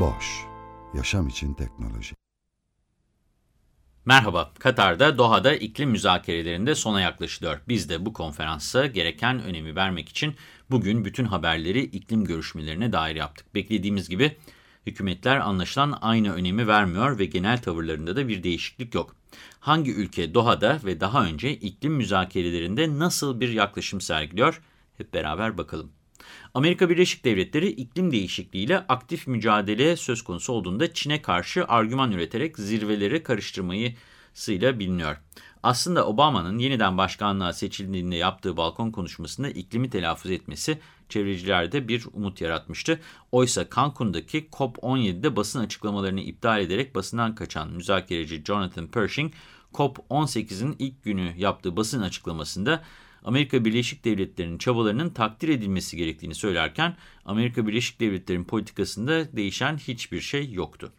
Boş, yaşam için teknoloji. Merhaba, Katar'da Doha'da iklim müzakerelerinde sona yaklaşılıyor. Biz de bu konferansa gereken önemi vermek için bugün bütün haberleri iklim görüşmelerine dair yaptık. Beklediğimiz gibi hükümetler anlaşılan aynı önemi vermiyor ve genel tavırlarında da bir değişiklik yok. Hangi ülke Doha'da ve daha önce iklim müzakerelerinde nasıl bir yaklaşım sergiliyor? Hep beraber bakalım. Amerika Birleşik Devletleri iklim değişikliğiyle aktif mücadele söz konusu olduğunda Çin'e karşı argüman üreterek zirveleri karıştırmayısıyla biliniyor. Aslında Obama'nın yeniden başkanlığa seçildiğinde yaptığı balkon konuşmasında iklimi telaffuz etmesi çevrecilerde bir umut yaratmıştı. Oysa Cancun'daki COP17'de basın açıklamalarını iptal ederek basından kaçan müzakereci Jonathan Pershing, COP18'in ilk günü yaptığı basın açıklamasında Amerika Birleşik Devletleri'nin çabalarının takdir edilmesi gerektiğini söylerken Amerika Birleşik Devletleri'nin politikasında değişen hiçbir şey yoktu.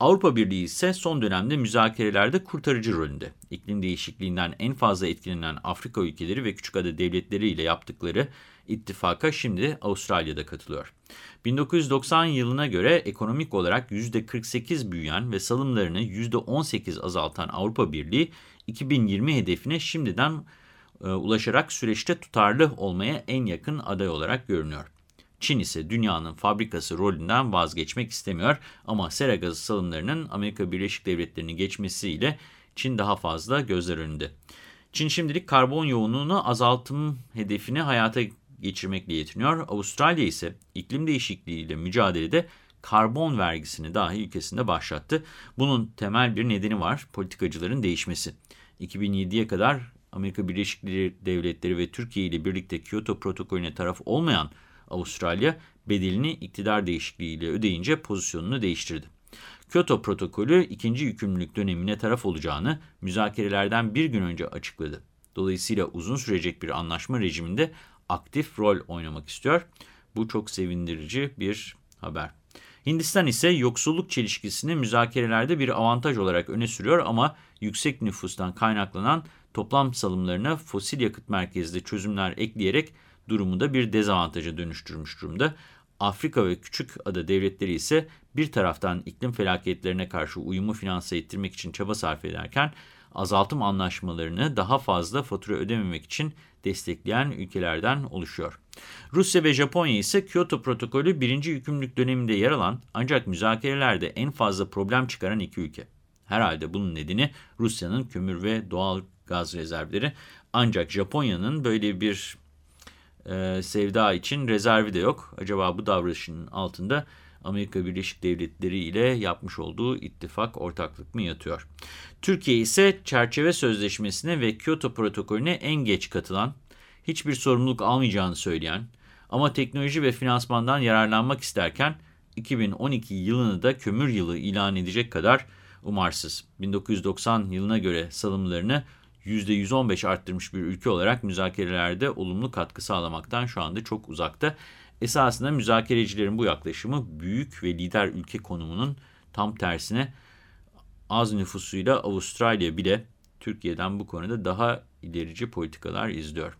Avrupa Birliği ise son dönemde müzakerelerde kurtarıcı rolünde. İklim değişikliğinden en fazla etkilenen Afrika ülkeleri ve küçükada devletleri ile yaptıkları ittifaka şimdi Avustralya'da katılıyor. 1990 yılına göre ekonomik olarak %48 büyüyen ve salımlarını %18 azaltan Avrupa Birliği 2020 hedefine şimdiden e, ulaşarak süreçte tutarlı olmaya en yakın aday olarak görünüyor. Çin ise dünyanın fabrikası rolünden vazgeçmek istemiyor ama sera gazı salımlarının Amerika Birleşik Devletleri'ni geçmesiyle Çin daha fazla gözler önünde. Çin şimdilik karbon yoğunluğunu azaltım hedefini hayata geçirmekle yetiniyor. Avustralya ise iklim değişikliğiyle mücadelede karbon vergisini dahi ülkesinde başlattı. Bunun temel bir nedeni var, politikacıların değişmesi. 2007'ye kadar Amerika Birleşik Devletleri ve Türkiye ile birlikte Kyoto protokolüne taraf olmayan Avustralya bedelini iktidar değişikliğiyle ödeyince pozisyonunu değiştirdi. Kyoto protokolü ikinci yükümlülük dönemine taraf olacağını müzakerelerden bir gün önce açıkladı. Dolayısıyla uzun sürecek bir anlaşma rejiminde aktif rol oynamak istiyor. Bu çok sevindirici bir haber. Hindistan ise yoksulluk çelişkisini müzakerelerde bir avantaj olarak öne sürüyor ama yüksek nüfustan kaynaklanan toplam salımlarına fosil yakıt merkezli çözümler ekleyerek durumu da bir dezavantaja dönüştürmüş durumda. Afrika ve küçük ada devletleri ise bir taraftan iklim felaketlerine karşı uyumu finanse ettirmek için çaba sarf ederken azaltım anlaşmalarını daha fazla fatura ödememek için destekleyen ülkelerden oluşuyor. Rusya ve Japonya ise Kyoto protokolü birinci yükümlülük döneminde yer alan ancak müzakerelerde en fazla problem çıkaran iki ülke. Herhalde bunun nedeni Rusya'nın kömür ve doğal gaz rezervleri. Ancak Japonya'nın böyle bir e, sevda için rezervi de yok. Acaba bu davranışın altında Amerika Birleşik Devletleri ile yapmış olduğu ittifak ortaklık mı yatıyor? Türkiye ise çerçeve sözleşmesine ve Kyoto protokolüne en geç katılan, hiçbir sorumluluk almayacağını söyleyen ama teknoloji ve finansmandan yararlanmak isterken 2012 yılını da kömür yılı ilan edecek kadar umarsız. 1990 yılına göre salımlarını %115 arttırmış bir ülke olarak müzakerelerde olumlu katkı sağlamaktan şu anda çok uzakta. Esasında müzakerecilerin bu yaklaşımı büyük ve lider ülke konumunun tam tersine az nüfusuyla Avustralya bile Türkiye'den bu konuda daha ilerici politikalar izliyor.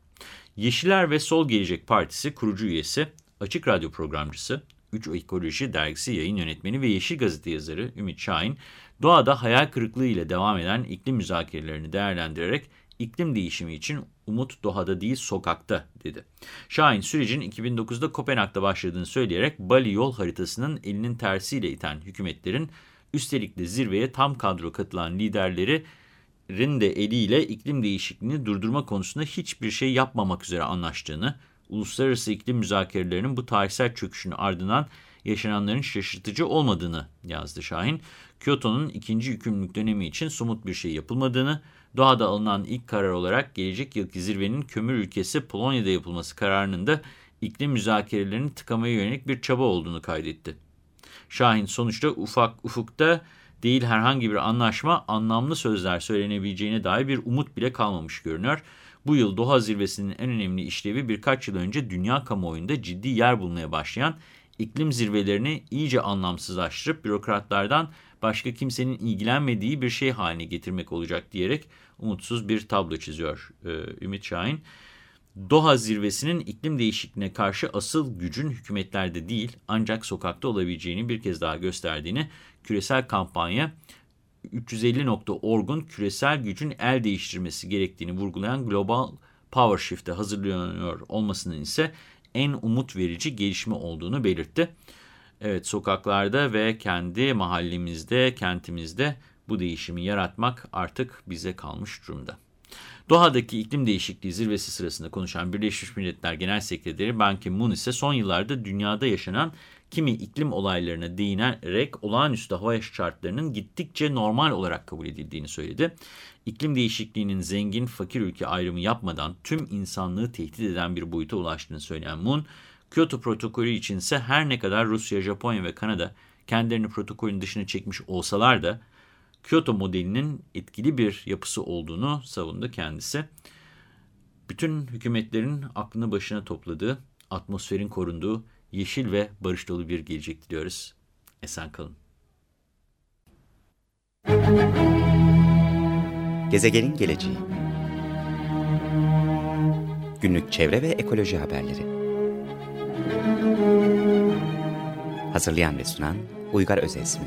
Yeşiller ve Sol Gelecek Partisi kurucu üyesi, Açık Radyo programcısı, 3 Ekoloji Dergisi yayın yönetmeni ve Yeşil Gazete yazarı Ümit Şahin, doğada hayal kırıklığı ile devam eden iklim müzakerelerini değerlendirerek iklim değişimi için umut doğada değil sokakta dedi. Şahin sürecin 2009'da Kopenhag'da başladığını söyleyerek Bali yol haritasının elinin tersiyle iten hükümetlerin üstelik de zirveye tam kadro katılan liderlerin de eliyle iklim değişikliğini durdurma konusunda hiçbir şey yapmamak üzere anlaştığını, uluslararası iklim müzakerelerinin bu tarihsel çöküşünün ardından yaşananların şaşırtıcı olmadığını yazdı Şahin. Kyoto'nun ikinci yükümlülük dönemi için somut bir şey yapılmadığını, Doha'da alınan ilk karar olarak gelecek yılki zirvenin kömür ülkesi Polonya'da yapılması kararının da iklim müzakerelerini tıkamaya yönelik bir çaba olduğunu kaydetti. Şahin sonuçta ufak ufukta değil herhangi bir anlaşma anlamlı sözler söylenebileceğine dair bir umut bile kalmamış görünüyor. Bu yıl Doha zirvesinin en önemli işlevi birkaç yıl önce dünya kamuoyunda ciddi yer bulmaya başlayan iklim zirvelerini iyice anlamsızlaştırıp bürokratlardan başka kimsenin ilgilenmediği bir şey haline getirmek olacak diyerek umutsuz bir tablo çiziyor e, Ümit Şahin. Doha zirvesinin iklim değişikliğine karşı asıl gücün hükümetlerde değil ancak sokakta olabileceğini bir kez daha gösterdiğini küresel kampanya 350.org'un küresel gücün el değiştirmesi gerektiğini vurgulayan Global Power Shift'e hazırlanıyor olmasının ise en umut verici gelişme olduğunu belirtti. Evet sokaklarda ve kendi mahallemizde, kentimizde bu değişimi yaratmak artık bize kalmış durumda. Doha'daki iklim değişikliği zirvesi sırasında konuşan Birleşmiş Milletler Genel Sekreteri Ban Ki-moon ise son yıllarda dünyada yaşanan kimi iklim olaylarına değinerek olağanüstü hava şartlarının gittikçe normal olarak kabul edildiğini söyledi. İklim değişikliğinin zengin fakir ülke ayrımı yapmadan tüm insanlığı tehdit eden bir boyuta ulaştığını söyleyen Moon, Kyoto protokolü içinse her ne kadar Rusya, Japonya ve Kanada kendilerini protokolün dışına çekmiş olsalar da Kyoto modelinin etkili bir yapısı olduğunu savundu kendisi. Bütün hükümetlerin aklını başına topladığı, atmosferin korunduğu, yeşil ve barış dolu bir gelecek diliyoruz. Esen kalın. Gezegenin geleceği Günlük çevre ve ekoloji haberleri Hazırlayan ve sunan Uygar Özesmi